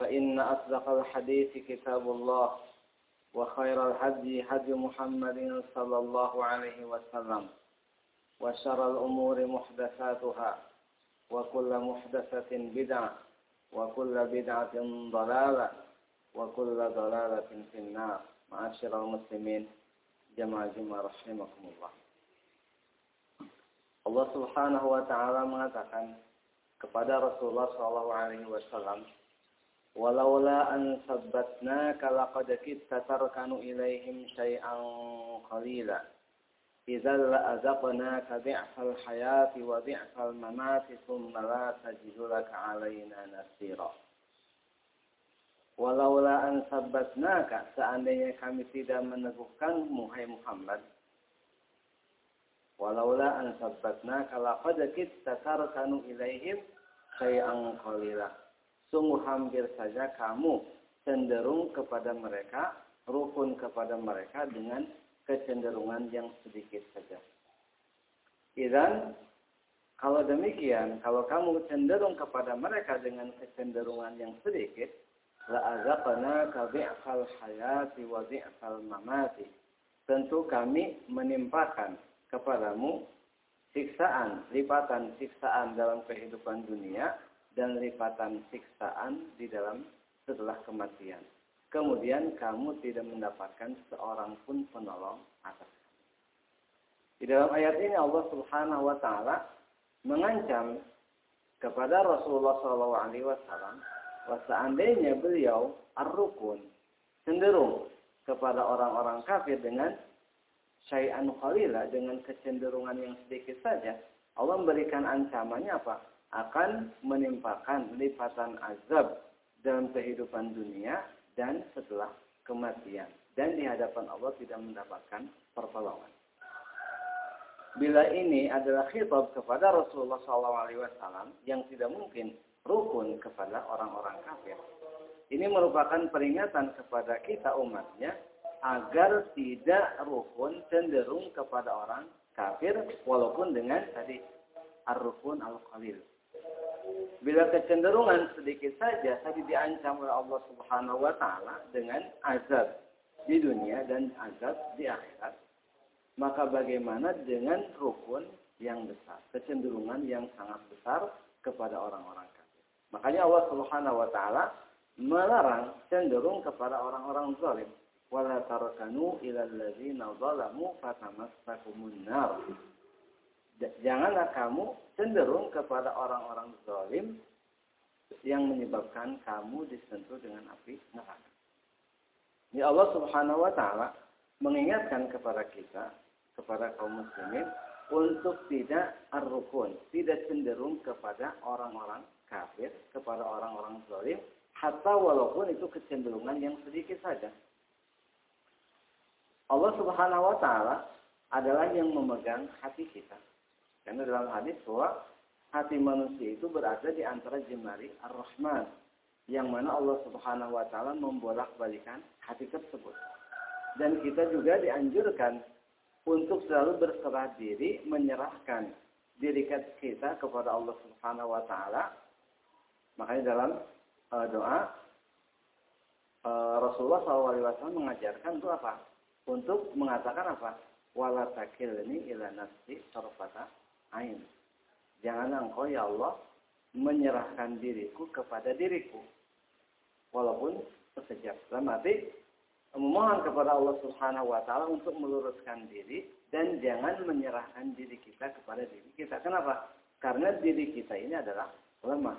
فإن أصدق الحديث كتاب الله وخير الهدي هدي محمد صلى الله عليه وسلم وشر الأمور محدثاتها وكل محدثة بدعة وكل بدعة ضلالة وكل ضلالة في النار. معاشر المسلمين جماعة جماعة رحمكم الله. Allah Subhanahu wa taala mengatakan kepada Rasulullah sallallahu alaihi wasallam walaula an sabbatnaka laqad kitta tarkanu ilaihim syai'an qalila. Idzal la'azaqnaka bi'sal hayati wa bi'sal mamati thumma la tajidu laka 'alaina nasira. Walaula an sabbatnaka seandainya kami tidak meneguhkanmu hai Muhammad. Walaula an sabbatnaka laqad kitta tarkanu ilaihim syai'an qalila sungguh hampir saja kamu cenderung kepada mereka, rukun kepada mereka dengan kecenderungan yang sedikit saja. Dan kalau demikian, kalau kamu cenderung kepada mereka dengan kecenderungan yang sedikit, la'azaqna kabi'fal hayati wa bi'fal mamati. Tentu kami menimpakan kepadamu siksaan, lipatan siksaan dalam kehidupan dunia dan lipatan siksaan di dalam setelah kematian. Kemudian kamu tidak mendapatkan seorang pun penolong atas. Di dalam ayat ini Allah Subhanahu wa taala mengancam kepada Rasulullah SAW bahwa seandainya beliau ar-rukun cenderung kepada orang-orang kafir dengan syai'an qalila dengan kecenderungan yang sedikit saja Allah memberikan ancamannya apa? Akan menimpakan lipatan azab dalam kehidupan dunia dan setelah kematian dan di hadapan Allah tidak mendapatkan pertolongan. Bila ini adalah khitab kepada Rasulullah SAW yang tidak mungkin rukun kepada orang-orang kafir. Ini merupakan peringatan kepada kita umatnya agar tidak rukun cenderung kepada orang kafir walaupun dengan tadi ar-rukun al-qalil. Bila kecenderungan sedikit saja tadi diancam oleh Allah Subhanahu wa taala dengan azab di dunia dan azab di akhirat, maka bagaimana dengan rukun yang besar, kecenderungan yang sangat besar kepada orang-orang kafir. Makanya Allah Subhanahu wa taala melarang cenderung kepada orang-orang zalim. Wala. Janganlah kamu cenderung kepada orang-orang zalim yang menyebabkan kamu disentuh dengan api neraka. Ini Allah Subhanahu wa taala mengingatkan kepada kita, kepada kaum muslimin untuk tidak ar-rukun, tidak cenderung kepada orang-orang kafir, kepada orang-orang zalim, hatta walaupun itu kecenderungan yang sedikit saja. Allah Subhanahu wa taala adalah yang memegang hati kita. Karena dalam hadis bahwa hati manusia itu berada di antara jemari Ar-Rahman yang mana Allah Subhanahu wa taala membolak-balikan hati tersebut. Dan kita juga dianjurkan untuk selalu berserah diri menyerahkan diri kita kepada Allah Subhanahu wa taala. Makanya dalam uh, doa uh, Rasulullah SAW mengajarkan itu apa? Untuk mengatakan apa? Wala takilni ila nafsi sarfata ain. Jangan engkau ya Allah menyerahkan diriku kepada diriku. Walaupun sekejap. Dalam arti memohon kepada Allah Subhanahu wa taala untuk meluruskan diri dan jangan menyerahkan diri kita kepada diri kita. Kenapa? Karena diri kita ini adalah lemah.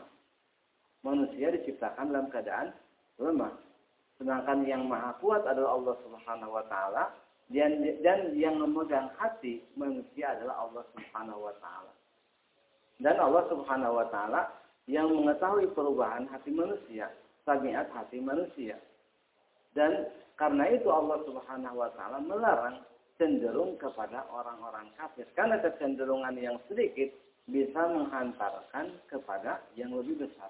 Manusia diciptakan dalam keadaan lemah. Sedangkan yang maha kuat adalah Allah Subhanahu wa taala dan dan yang memegang hati manusia adalah Allah Subhanahu wa taala. Dan Allah Subhanahu wa taala yang mengetahui perubahan hati manusia, tabiat hati manusia. Dan karena itu Allah Subhanahu wa taala melarang cenderung kepada orang-orang kafir karena kecenderungan yang sedikit bisa menghantarkan kepada yang lebih besar.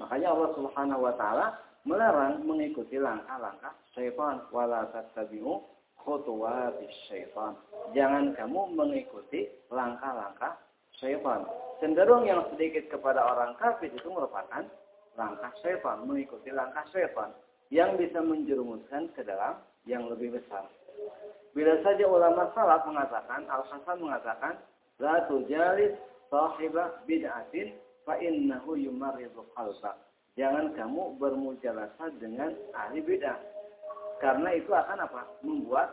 Makanya Allah Subhanahu wa taala melarang mengikuti langkah-langkah syaitan wala tattabi'u khutuwatis syaitan. Jangan kamu mengikuti langkah-langkah syaitan. Cenderung yang sedikit kepada orang kafir itu merupakan langkah syaitan, mengikuti langkah syaitan yang bisa menjerumuskan ke dalam yang lebih besar. Bila saja ulama salaf mengatakan, Al-Hasan mengatakan, La tujalis sahiba bid'atin fa innahu yumarridu qalba. Jangan kamu bermujalasa dengan ahli bid'ah. Karena itu akan apa? Membuat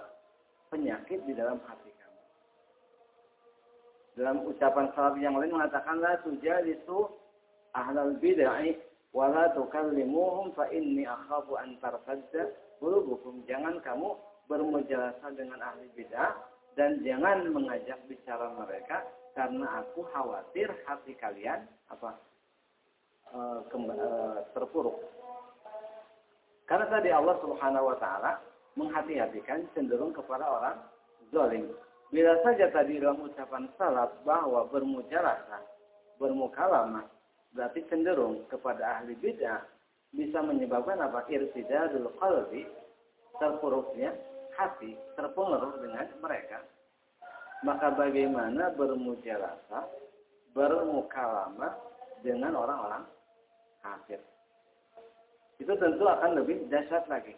penyakit di dalam hati kamu. Dalam ucapan salaf yang lain mengatakan, La tujalisu ahlal bid'ah wala tukallimuhum fa inni akhafu an tarfadda qulubukum. Jangan kamu bermujalasa dengan ahli bidah dan jangan mengajak bicara mereka karena aku khawatir hati kalian apa e, e, terpuruk. Karena tadi Allah Subhanahu wa taala menghati-hatikan cenderung kepada orang zalim. Bila saja tadi dalam ucapan salaf bahwa bermujalasa, bermukalamah berarti cenderung kepada ahli bid'ah bisa menyebabkan apa? Irtidadul qalbi, terpuruknya hati, terpengaruh dengan mereka. Maka bagaimana bermujalasa, bermukalama dengan orang-orang kafir. Itu tentu akan lebih dahsyat lagi.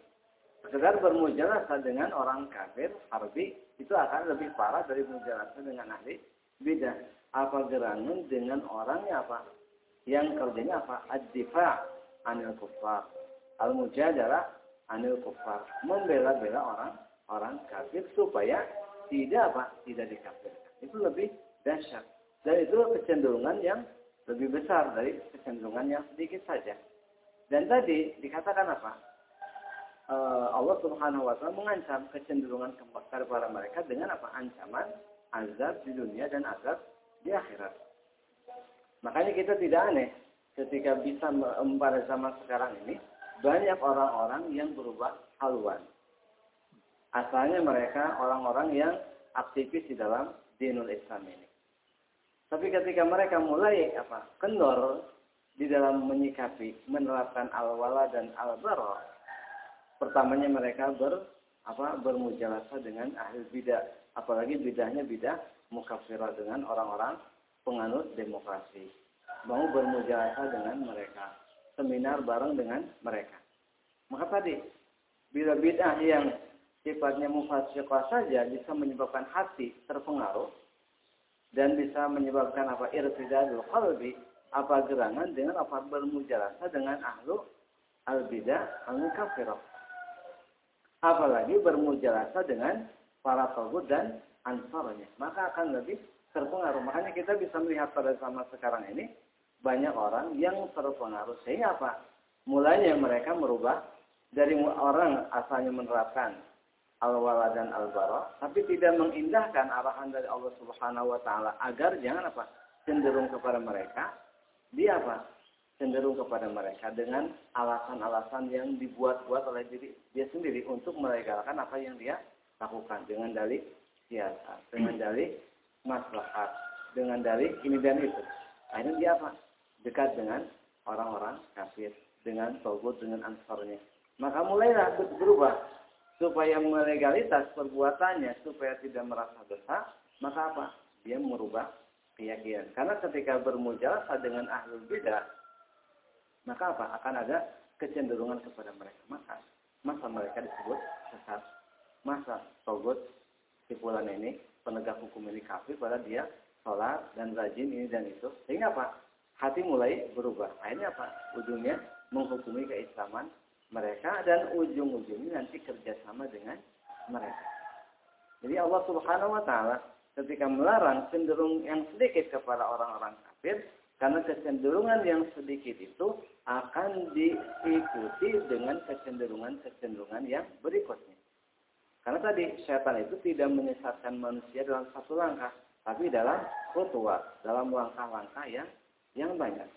Sekedar bermujalasa dengan orang kafir, harbi, itu akan lebih parah dari bermujalasa dengan ahli bidah. Apa gerangan dengan orangnya apa? yang kerjanya apa? Ad-difa' anil kufar. Al-mujadalah anil kufar. Membela-bela orang orang kafir supaya tidak apa? Tidak dikafirkan. Itu lebih dahsyat. Dan itu kecenderungan yang lebih besar dari kecenderungan yang sedikit saja. Dan tadi dikatakan apa? Uh, Allah Subhanahu wa taala mengancam kecenderungan kepada mereka dengan apa? Ancaman azab di dunia dan azab di akhirat. Makanya kita tidak aneh ketika bisa pada zaman sekarang ini banyak orang-orang yang berubah haluan. Asalnya mereka orang-orang yang aktivis di dalam dinul Islam ini. Tapi ketika mereka mulai apa kendor di dalam menyikapi menerapkan al-wala dan al-bara, pertamanya mereka ber apa bermujalasa dengan ahli bidah, apalagi bidahnya bidah mukafirah dengan orang-orang penganut demokrasi. Mau bermujalasa dengan mereka, seminar bareng dengan mereka. Maka tadi, bila bidah yang sifatnya mufasyikah saja bisa menyebabkan hati terpengaruh dan bisa menyebabkan apa? Irtidadul qalbi apa gerangan dengan apa? Bermujalasa dengan ahlu al bidah al mukafirah apalagi bermujalasa dengan para togut dan ansarnya. Maka akan lebih terpengaruh. Makanya kita bisa melihat pada zaman sekarang ini banyak orang yang terpengaruh. Sehingga apa? Mulanya mereka merubah dari orang asalnya menerapkan al-wala dan al-bara, tapi tidak mengindahkan arahan dari Allah Subhanahu wa taala agar jangan apa? cenderung kepada mereka. Dia apa? cenderung kepada mereka dengan alasan-alasan yang dibuat-buat oleh diri dia sendiri untuk melegalkan apa yang dia lakukan dengan dalih siasa, dengan dalih maslahat, dengan dalih ini dan itu. Akhirnya dia apa? Dekat dengan orang-orang kafir, dengan togut, dengan ansarnya. Maka mulailah berubah supaya melegalitas perbuatannya supaya tidak merasa dosa, maka apa? Dia merubah keyakinan. Karena ketika bermujalah dengan ahlul bidah, maka apa? Akan ada kecenderungan kepada mereka. Maka masa mereka disebut sesat. Masa togut sipulan ini, penegak hukum ini kafir pada dia sholat dan rajin ini dan itu. Sehingga apa? Hati mulai berubah. Akhirnya apa? Ujungnya menghukumi keislaman mereka dan ujung-ujungnya nanti kerjasama dengan mereka. Jadi Allah Subhanahu Wa Taala ketika melarang cenderung yang sedikit kepada orang-orang kafir, karena kecenderungan yang sedikit itu akan diikuti dengan kecenderungan-kecenderungan yang berikutnya. Karena tadi setan itu tidak menyesatkan manusia dalam satu langkah, tapi dalam khutwah, dalam langkah-langkah yang yang banyak.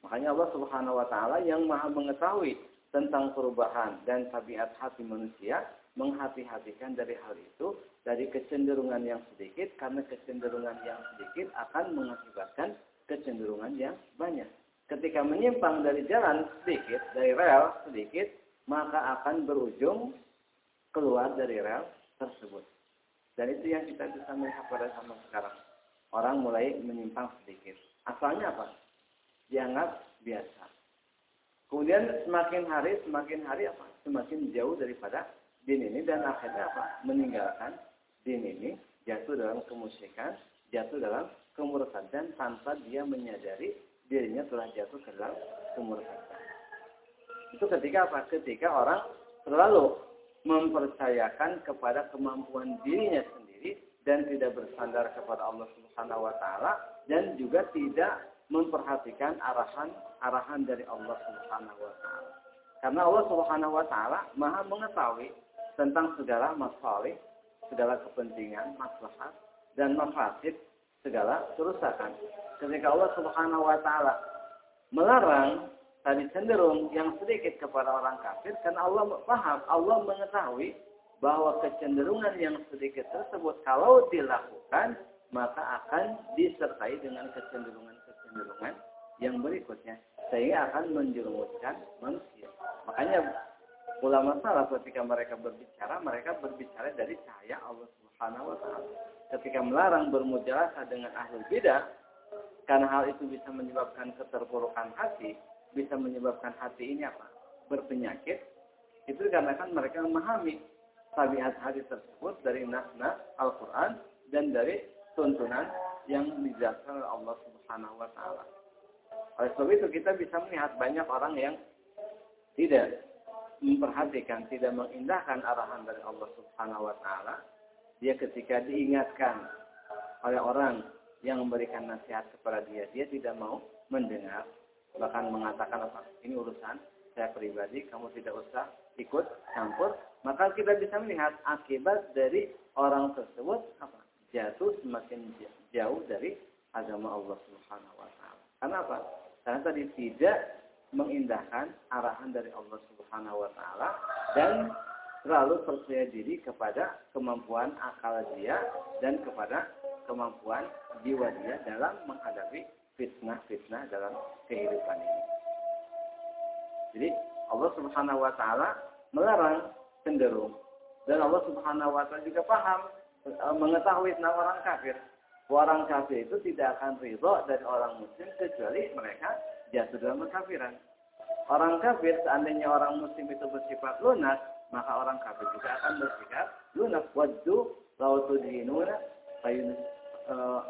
Makanya Allah Subhanahu wa taala yang Maha mengetahui tentang perubahan dan tabiat hati manusia menghati-hatikan dari hal itu dari kecenderungan yang sedikit karena kecenderungan yang sedikit akan mengakibatkan kecenderungan yang banyak. Ketika menyimpang dari jalan sedikit, dari rel sedikit, maka akan berujung keluar dari rel tersebut. Dan itu yang kita bisa melihat pada zaman sekarang. Orang mulai menyimpang sedikit. Asalnya apa? Dianggap biasa. Kemudian semakin hari, semakin hari apa? Semakin jauh daripada din ini dan akhirnya apa? Meninggalkan din ini, jatuh dalam kemusyrikan, jatuh dalam kemurtadan tanpa dia menyadari dirinya telah jatuh ke dalam kemurtadan. Itu ketika apa? Ketika orang terlalu mempercayakan kepada kemampuan dirinya sendiri dan tidak bersandar kepada Allah Subhanahu wa taala dan juga tidak memperhatikan arahan-arahan dari Allah Subhanahu wa taala. Karena Allah Subhanahu wa taala Maha mengetahui tentang segala masalah, segala kepentingan, maslahat dan mafasid segala kerusakan. Ketika Allah Subhanahu wa taala melarang tadi cenderung yang sedikit kepada orang kafir karena Allah paham, Allah mengetahui bahwa kecenderungan yang sedikit tersebut kalau dilakukan maka akan disertai dengan kecenderungan kecenderungan yang berikutnya sehingga akan menjerumuskan manusia. Makanya ulama salah ketika mereka berbicara, mereka berbicara dari cahaya Allah Subhanahu wa taala. Ketika melarang bermujalasah dengan ahli bidah, karena hal itu bisa menyebabkan keterpurukan hati, bisa menyebabkan hati ini apa? berpenyakit. Itu karena kan mereka memahami tabiat hati tersebut dari nas-nas Al-Qur'an dan dari tuntunan yang dijelaskan oleh Allah Subhanahu wa taala. Oleh sebab itu kita bisa melihat banyak orang yang tidak memperhatikan, tidak mengindahkan arahan dari Allah Subhanahu wa taala. Dia ketika diingatkan oleh orang yang memberikan nasihat kepada dia, dia tidak mau mendengar, bahkan mengatakan apa? Ini urusan saya pribadi, kamu tidak usah ikut campur. Maka kita bisa melihat akibat dari orang tersebut apa? Jatuh semakin jauh dari agama Allah Subhanahu wa taala. Karena? Karena tadi tidak mengindahkan arahan dari Allah Subhanahu wa taala dan selalu percaya diri kepada kemampuan akal dia dan kepada kemampuan jiwa dia dalam menghadapi fitnah-fitnah dalam kehidupan ini. Jadi Allah Subhanahu wa taala melarang cenderung dan Allah Subhanahu wa taala juga paham e, mengetahui tentang orang kafir. Orang kafir itu tidak akan ridho dari orang muslim kecuali mereka jatuh dalam kekafiran. Orang kafir seandainya orang muslim itu bersifat lunak, maka orang kafir juga akan bersikap lunak. Waddu lautu dinuna payun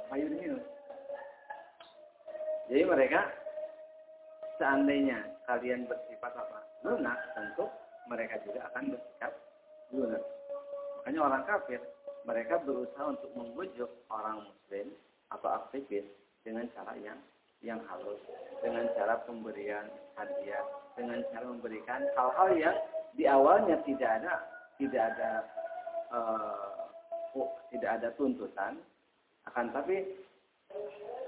payun Jadi mereka seandainya kalian bersifat apa lunak, tentu mereka juga akan bersikap lunak. Makanya orang kafir mereka berusaha untuk membujuk orang muslim atau aktivis dengan cara yang yang halus, dengan cara pemberian hadiah, dengan cara memberikan hal-hal yang di awalnya tidak ada tidak ada uh, tidak ada tuntutan. Akan tapi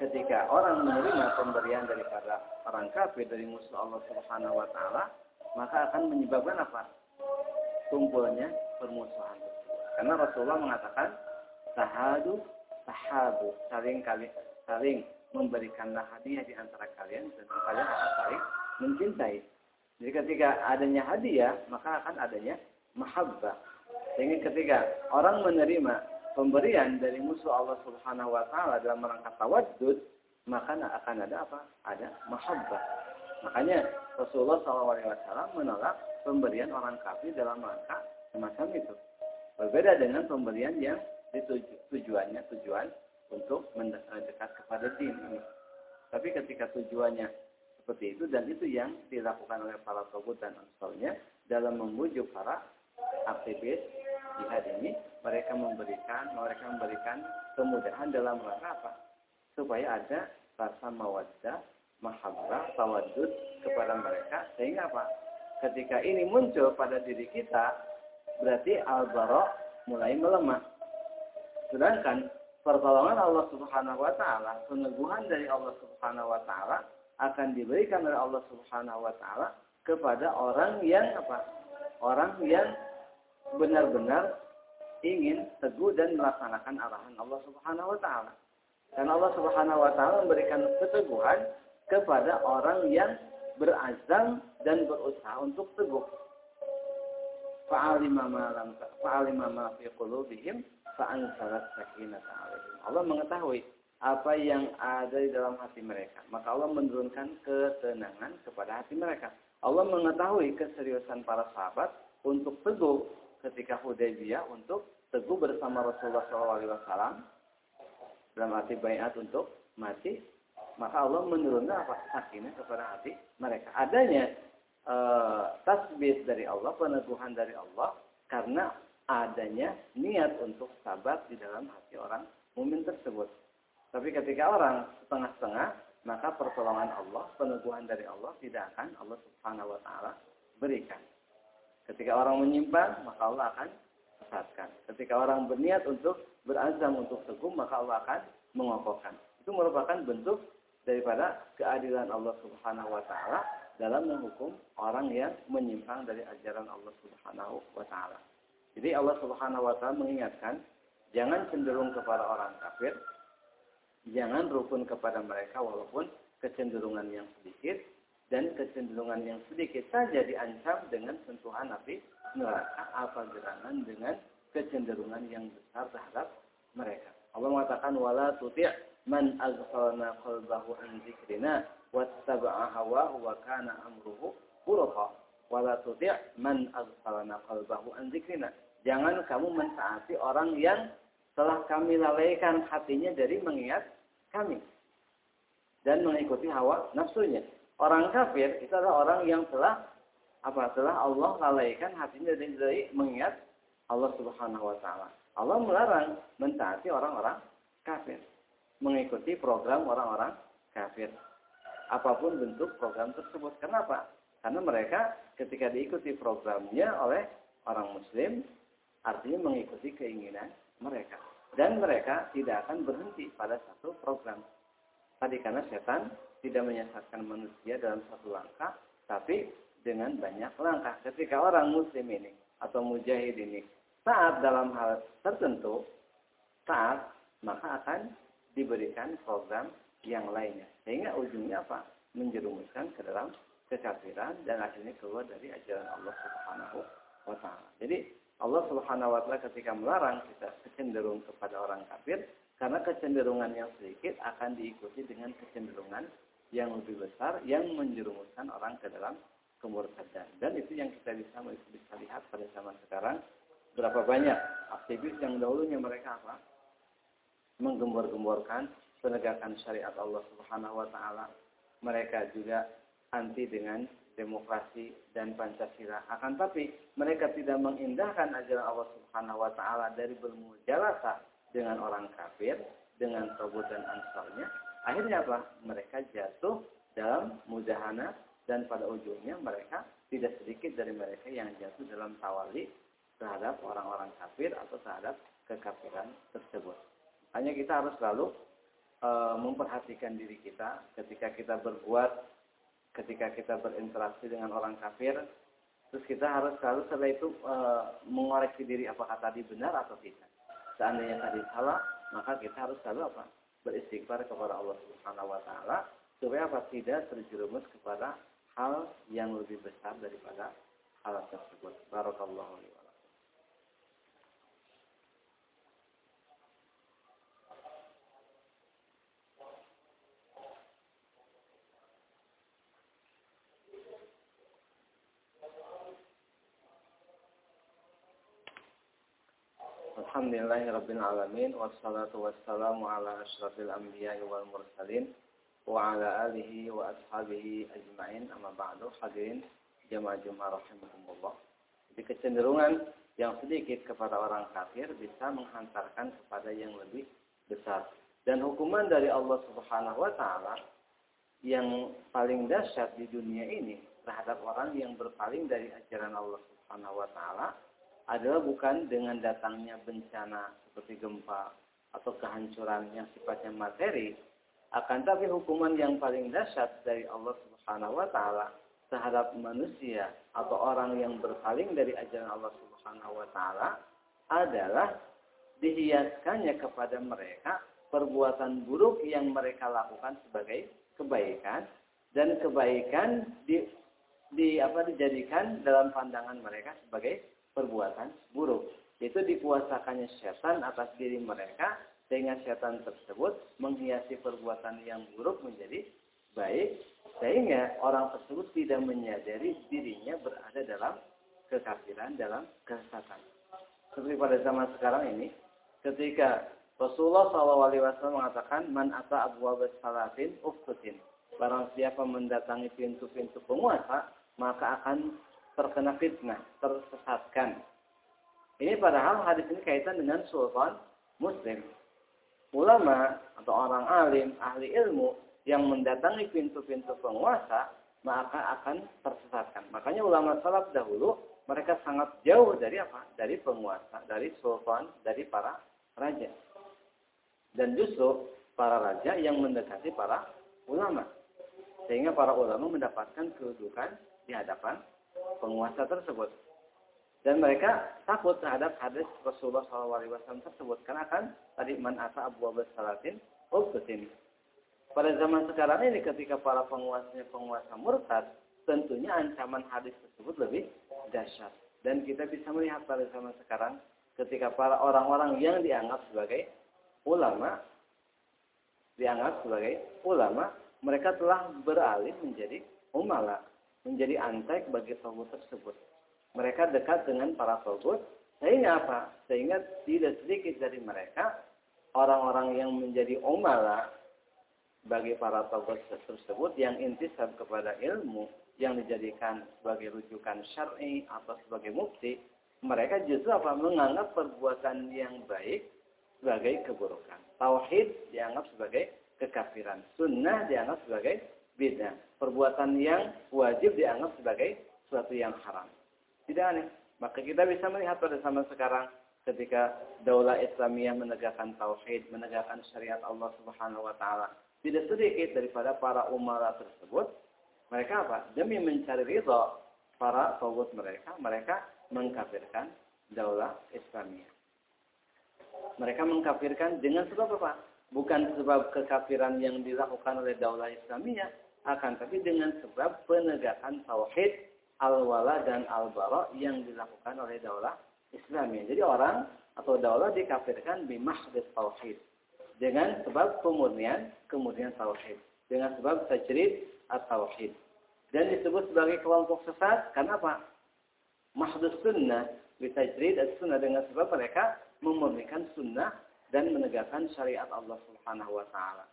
ketika orang menerima pemberian daripada orang kafir dari musuh Allah Subhanahu wa taala maka akan menyebabkan apa? Tumpulnya permusuhan karena Rasulullah mengatakan sahadu sahabu saling kali saling memberikanlah hadiah di antara kalian dan kalian akan saling mencintai jadi ketika adanya hadiah, maka akan adanya mahabbah. Sehingga ketika orang menerima pemberian dari musuh Allah Subhanahu wa taala dalam rangka tawaddud, maka akan ada apa? Ada mahabbah. Makanya Rasulullah SAW menolak pemberian orang kafir dalam rangka semacam itu. Berbeda dengan pemberian yang tujuannya tujuan untuk mendekat kepada din ini. Tapi ketika tujuannya seperti itu dan itu yang dilakukan oleh para togut dan ansarnya dalam membujuk para aktivis jihad ini mereka memberikan mereka memberikan kemudahan dalam rangka apa? Supaya ada rasa mawaddah mahabbah tawadud kepada mereka. Sehingga apa? Ketika ini muncul pada diri kita berarti al mulai melemah sedangkan pertolongan Allah Subhanahu wa taala peneguhan dari Allah Subhanahu wa taala akan diberikan oleh Allah Subhanahu wa taala kepada orang yang apa? Orang yang benar-benar ingin teguh dan melaksanakan arahan Allah Subhanahu wa taala. Dan Allah Subhanahu wa taala memberikan keteguhan kepada orang yang berazam dan berusaha untuk teguh. Fa'alima ma fi qulubihim fa'anzalat sakinata alaihim. Allah mengetahui apa yang ada di dalam hati mereka. Maka Allah menurunkan ketenangan kepada hati mereka. Allah mengetahui keseriusan para sahabat untuk teguh ketika Hudaybiyah untuk teguh bersama Rasulullah SAW dalam hati bayat untuk mati. Maka Allah menurunkan apa sakinah kepada hati mereka. Adanya e, tasbih dari Allah, peneguhan dari Allah karena adanya niat untuk sabar di dalam hati orang mumin tersebut. Tapi ketika orang setengah-setengah, maka pertolongan Allah, peneguhan dari Allah tidak akan Allah Subhanahu wa taala berikan. Ketika orang menyimpang, maka Allah akan sesatkan. Ketika orang berniat untuk berazam untuk teguh, maka Allah akan mengokohkan. Itu merupakan bentuk daripada keadilan Allah Subhanahu wa taala dalam menghukum orang yang menyimpang dari ajaran Allah Subhanahu wa taala. Jadi Allah Subhanahu wa taala mengingatkan jangan cenderung kepada orang kafir, jangan rukun kepada mereka walaupun kecenderungan yang sedikit dan kecenderungan yang sedikit saja diancam dengan sentuhan api neraka apa gerangan dengan kecenderungan yang besar terhadap mereka. Allah mengatakan wala tuti' man qalbahu an wattaba'a hawahu wa kana amruhu furqa. Wala tuti' man aghfalna qalbahu an dzikrina. Jangan kamu mentaati orang yang telah kami lalaikan hatinya dari mengingat kami dan mengikuti hawa nafsunya. Orang kafir itu adalah orang yang telah apa? Telah Allah lalaikan hatinya dari, dari mengingat Allah Subhanahu wa taala. Allah melarang mentaati orang-orang kafir, mengikuti program orang-orang kafir. Apa pun bentuk program tersebut. Kenapa? Karena mereka ketika diikuti programnya oleh orang muslim artinya mengikuti keinginan mereka. Dan mereka tidak akan berhenti pada satu program. Tadi karena setan tidak menyesatkan manusia dalam satu langkah, tapi dengan banyak langkah. Ketika orang muslim ini atau mujahid ini saat dalam hal tertentu, saat maka akan diberikan program yang lainnya. Sehingga ujungnya apa? Menjerumuskan ke dalam kekafiran dan akhirnya keluar dari ajaran Allah Subhanahu wa taala. Jadi Allah Subhanahu wa taala ketika melarang kita cenderung kepada orang kafir karena kecenderungan yang sedikit akan diikuti dengan kecenderungan yang lebih besar yang menjerumuskan orang ke dalam kemurtadan. Dan itu yang kita bisa bisa lihat pada zaman sekarang berapa banyak aktivis yang dahulunya mereka apa? Menggembor-gemborkan penegakan syariat Allah Subhanahu wa taala. Mereka juga anti dengan demokrasi dan Pancasila. Akan tapi mereka tidak mengindahkan ajaran Allah Subhanahu wa taala dari bermujalasah dengan orang kafir, dengan Tobut dan Ansarnya. Akhirnya apa? Mereka jatuh dalam mudahana dan pada ujungnya mereka tidak sedikit dari mereka yang jatuh dalam tawali terhadap orang-orang kafir atau terhadap kekafiran tersebut. Hanya kita harus selalu e, memperhatikan diri kita ketika kita berbuat ketika kita berinteraksi dengan orang kafir, terus kita harus selalu setelah itu e, mengoreksi diri apakah tadi benar atau tidak. Seandainya tadi salah, maka kita harus selalu apa? Beristighfar kepada Allah Subhanahu wa taala supaya apa? Tidak terjerumus kepada hal yang lebih besar daripada hal tersebut. Barakallahu Alhamdulillahi Alamin Wassalatu wassalamu ala ashrafil anbiya wal mursalin Wa ala alihi wa ashabihi ajma'in. Amma ba'du hadirin Jamaah Jum'ah rahimahumullah Jadi kecenderungan yang sedikit kepada orang kafir Bisa menghantarkan kepada yang lebih besar. Dan hukuman dari Allah subhanahu wa ta'ala Yang paling dahsyat di dunia ini Terhadap orang yang berpaling dari ajaran Allah subhanahu wa ta'ala adalah bukan dengan datangnya bencana seperti gempa atau kehancuran yang sifatnya materi, akan tapi hukuman yang paling dahsyat dari Allah Subhanahu wa taala terhadap manusia atau orang yang berpaling dari ajaran Allah Subhanahu wa taala adalah dihiaskannya kepada mereka perbuatan buruk yang mereka lakukan sebagai kebaikan dan kebaikan di, di apa dijadikan dalam pandangan mereka sebagai perbuatan buruk. Itu dikuasakannya setan atas diri mereka sehingga setan tersebut menghiasi perbuatan yang buruk menjadi baik sehingga orang tersebut tidak menyadari dirinya berada dalam kekafiran, dalam kesesatan. Seperti pada zaman sekarang ini, ketika Rasulullah SAW mengatakan, Man ata abu salatin uftutin. Barang siapa mendatangi pintu-pintu penguasa, maka akan terkena fitnah, tersesatkan. Ini padahal hadis ini kaitan dengan sultan muslim. Ulama atau orang alim, ahli ilmu yang mendatangi pintu-pintu penguasa, maka akan tersesatkan. Makanya ulama salaf dahulu mereka sangat jauh dari apa? Dari penguasa, dari sultan, dari para raja. Dan justru para raja yang mendekati para ulama. Sehingga para ulama mendapatkan kedudukan di hadapan penguasa tersebut. Dan mereka takut terhadap hadis Rasulullah SAW tersebut. Karena kan tadi man asa abu abu salatin ubtutin. Pada zaman sekarang ini ketika para penguasanya penguasa murtad, tentunya ancaman hadis tersebut lebih dahsyat. Dan kita bisa melihat pada zaman sekarang ketika para orang-orang yang dianggap sebagai ulama, dianggap sebagai ulama, mereka telah beralih menjadi umala menjadi antek bagi togut tersebut. Mereka dekat dengan para togut, sehingga apa? Sehingga tidak sedikit dari mereka orang-orang yang menjadi umala bagi para togut tersebut yang intisab kepada ilmu yang dijadikan sebagai rujukan syar'i atau sebagai mukti, mereka justru apa? Menganggap perbuatan yang baik sebagai keburukan. Tauhid dianggap sebagai kekafiran. Sunnah dianggap sebagai beda. Perbuatan yang wajib dianggap sebagai sesuatu yang haram. Tidak aneh. Maka kita bisa melihat pada zaman sekarang ketika daulah Islamiyah menegakkan tauhid, menegakkan syariat Allah Subhanahu wa taala. Tidak sedikit daripada para umara tersebut Mereka apa? Demi mencari ridho para togut mereka, mereka mengkafirkan daulah Islamiyah. Mereka mengkafirkan dengan sebab apa? Bukan sebab kekafiran yang dilakukan oleh daulah Islamiyah, akan tapi dengan sebab penegakan tauhid al-wala dan al-bara yang dilakukan oleh daulah Islamiyah. Jadi orang atau daulah dikafirkan bimahdis tauhid dengan sebab pemurnian kemudian tauhid dengan sebab tajrid at-tauhid dan disebut sebagai kelompok sesat karena apa? Mahdus sunnah bitajrid as-sunnah dengan sebab mereka memurnikan sunnah dan menegakkan syariat Allah Subhanahu wa taala.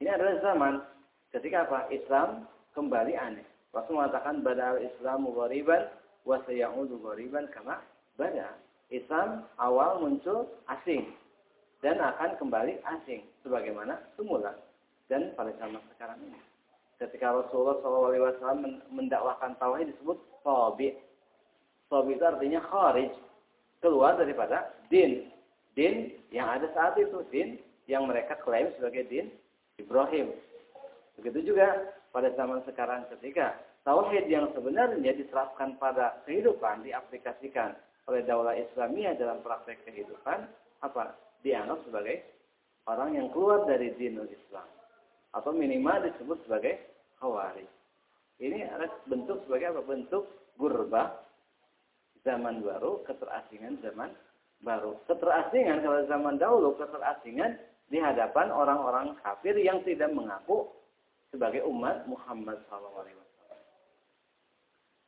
Ini adalah zaman ketika apa? Islam kembali aneh. Rasul mengatakan badal Islamu ghariban wa sayaudu ghariban kama bada. Islam awal muncul asing dan akan kembali asing sebagaimana semula dan pada zaman sekarang ini ketika Rasulullah SAW mendakwakan tauhid disebut sobi. Sobi itu artinya kharij, keluar daripada din. Din yang ada saat itu, din yang mereka klaim sebagai din Ibrahim. Begitu juga pada zaman sekarang ketika tauhid yang sebenarnya diterapkan pada kehidupan diaplikasikan oleh daulah Islamiyah dalam praktek kehidupan apa dianggap sebagai orang yang keluar dari dinul Islam atau minimal disebut sebagai khawarij. Ini adalah bentuk sebagai apa? Bentuk gurba zaman baru, keterasingan zaman baru. Keterasingan kalau zaman dahulu keterasingan di hadapan orang-orang kafir yang tidak mengaku sebagai umat Muhammad SAW.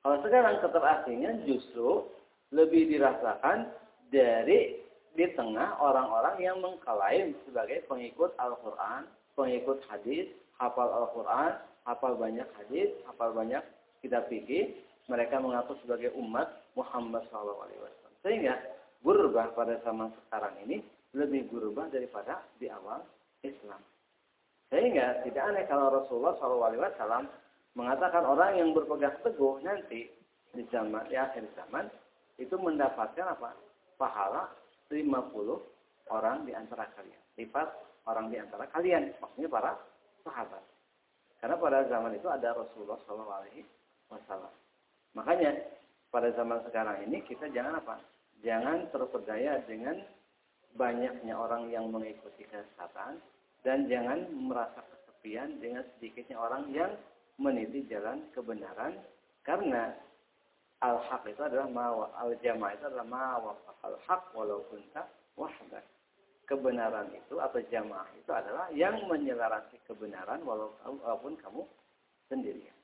Kalau sekarang keterasingan justru lebih dirasakan dari di tengah orang-orang yang mengklaim sebagai pengikut Al-Quran, pengikut hadis, hafal Al-Quran, hafal banyak hadis, hafal banyak kitab fikih, mereka mengaku sebagai umat Muhammad SAW. Sehingga berubah pada zaman sekarang ini lebih berubah daripada di awal Islam. Sehingga tidak aneh kalau Rasulullah SAW mengatakan orang yang berpegang teguh nanti di zaman di akhir zaman itu mendapatkan apa? Pahala 50 orang di antara kalian. Lipat orang di antara kalian, maksudnya para sahabat. Karena pada zaman itu ada Rasulullah SAW. Makanya pada zaman sekarang ini kita jangan apa? Jangan terpedaya dengan banyaknya orang yang mengikuti kesesatan dan jangan merasa kesepian dengan sedikitnya orang yang meniti jalan kebenaran karena al-haq itu adalah ma al-jamaah itu adalah ma al-haq walau kunta wahdah kebenaran itu atau jamaah itu adalah yang menyelarasi kebenaran walaupun kamu sendirian.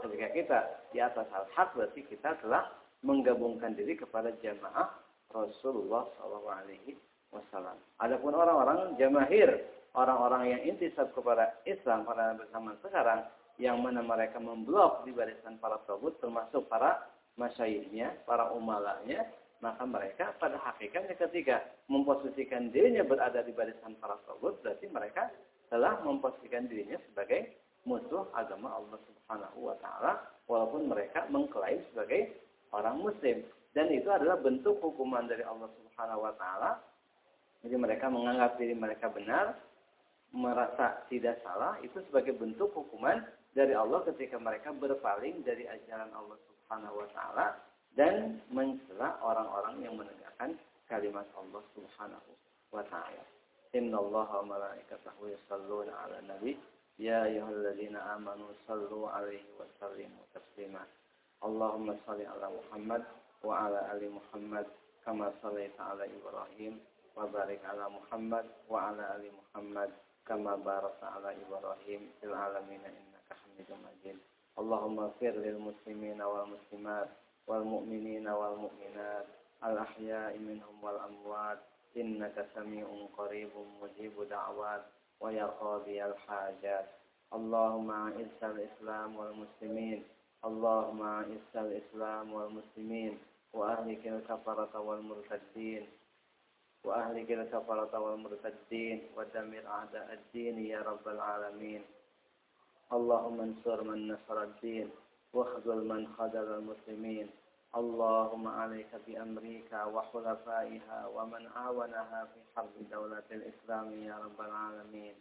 Ketika kita di atas al-haq berarti kita telah menggabungkan diri kepada jamaah Rasulullah SAW. Adapun orang-orang jamahir, orang-orang yang intisab kepada Islam pada zaman sekarang, yang mana mereka memblok di barisan para tauhid termasuk para masyayihnya, para umalanya, maka mereka pada hakikatnya ketika memposisikan dirinya berada di barisan para sahabat berarti mereka telah memposisikan dirinya sebagai musuh agama Allah Subhanahu wa taala walaupun mereka mengklaim sebagai orang muslim. Dan itu adalah bentuk hukuman dari Allah Subhanahu wa taala. Jadi mereka menganggap diri mereka benar merasa tidak salah itu sebagai bentuk hukuman dari Allah ketika mereka berpaling dari ajaran Allah Subhanahu wa taala dan mencela orang-orang yang menegakkan kalimat Allah Subhanahu wa taala. Inna Allah wa malaikatahu yusalluna 'alan nabi ya ayyuhalladzina amanu sallu 'alaihi wa sallimu taslima. Allahumma shalli 'ala Muhammad wa 'ala ali Muhammad kama shallaita 'ala Ibrahim wa barik 'ala Muhammad wa 'ala ali Muhammad kama barakta 'ala Ibrahim fil alamin innaka Hamidum Majid. Allahumma fir lil muslimina wal muslimat والمؤمنين والمؤمنات الأحياء منهم والأموات إنك سميع قريب مجيب دعوات ويا قاضي الحاجات اللهم أعز الإسلام والمسلمين اللهم أعز الإسلام والمسلمين وأهلك الكفرة والمرتدين وأهلك الكفرة والمرتدين ودمر أعداء الدين يا رب العالمين. اللهم انصر من نصر الدين واخذل من خذل المسلمين. اللهم عليك بأمريكا وحلفائها ومن عاونها في حرب دولة الإسلام يا رب العالمين.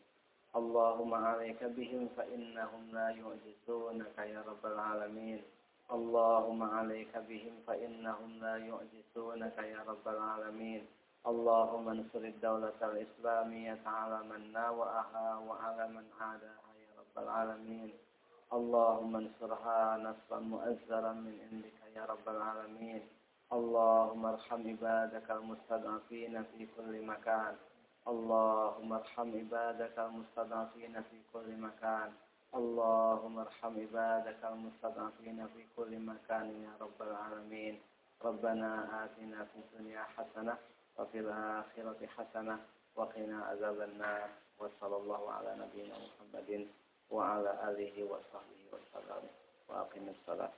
اللهم عليك بهم فإنهم لا يعجزونك يا رب العالمين. اللهم عليك بهم فإنهم لا يعجزونك يا رب العالمين. اللهم انصر الدولة الإسلامية على من ناوأها وعلى من عاداها يا رب العالمين. اللهم انصرها نصرا مؤزرا من عندك يا رب العالمين. اللهم ارحم عبادك المستضعفين في كل مكان. اللهم ارحم عبادك المستضعفين في كل مكان. اللهم ارحم عبادك المستضعفين في كل مكان يا رب العالمين. ربنا آتنا في الدنيا حسنة وفي الآخرة حسنة وقنا عذاب النار وصلى الله على نبينا محمد وعلى آله وصحبه وسلم وأقم الصلاة